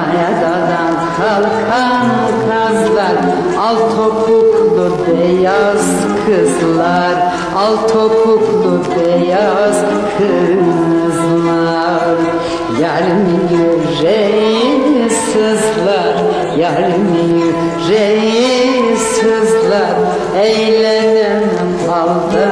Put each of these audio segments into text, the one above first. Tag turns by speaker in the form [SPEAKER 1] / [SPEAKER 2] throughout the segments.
[SPEAKER 1] Uçmaya kalkan kazlar. Al topuklu beyaz kızlar. Al topuklu beyaz kızlar. Yarın yüreği sızlar? Yarın yüreği sızlar? Eğlenem balda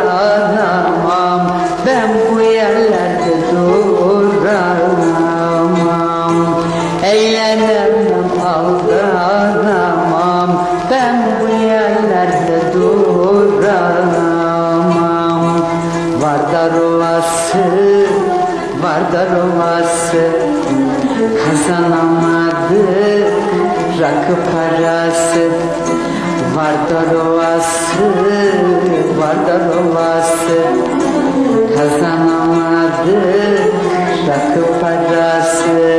[SPEAKER 1] Eğlenemem aldanamam. Ben bu yerlerde duramam Vardar ovası, Vardar ovası Kazanamadık rakı parası. Vardar ovası, Vardar ovası Kazanamadık rakı parası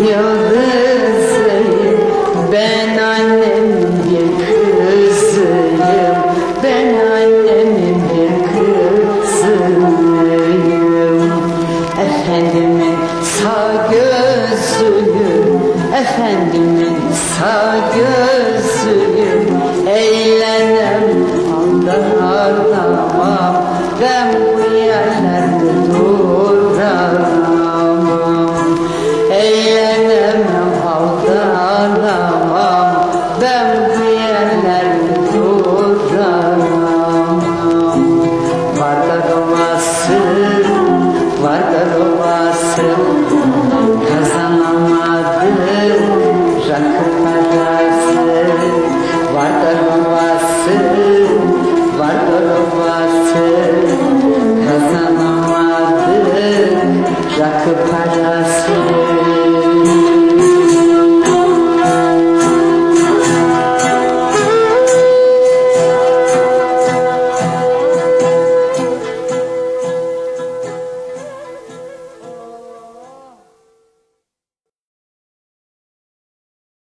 [SPEAKER 1] yıldızıyım. Ben annemin bir kızıyım. Ben annemin bir kızıyım. Efendimin sağ gözüyüm Efendimin sağ gözüyüm Eğlenem aldanamam Ben bu yerlerde ovası Kazanamadık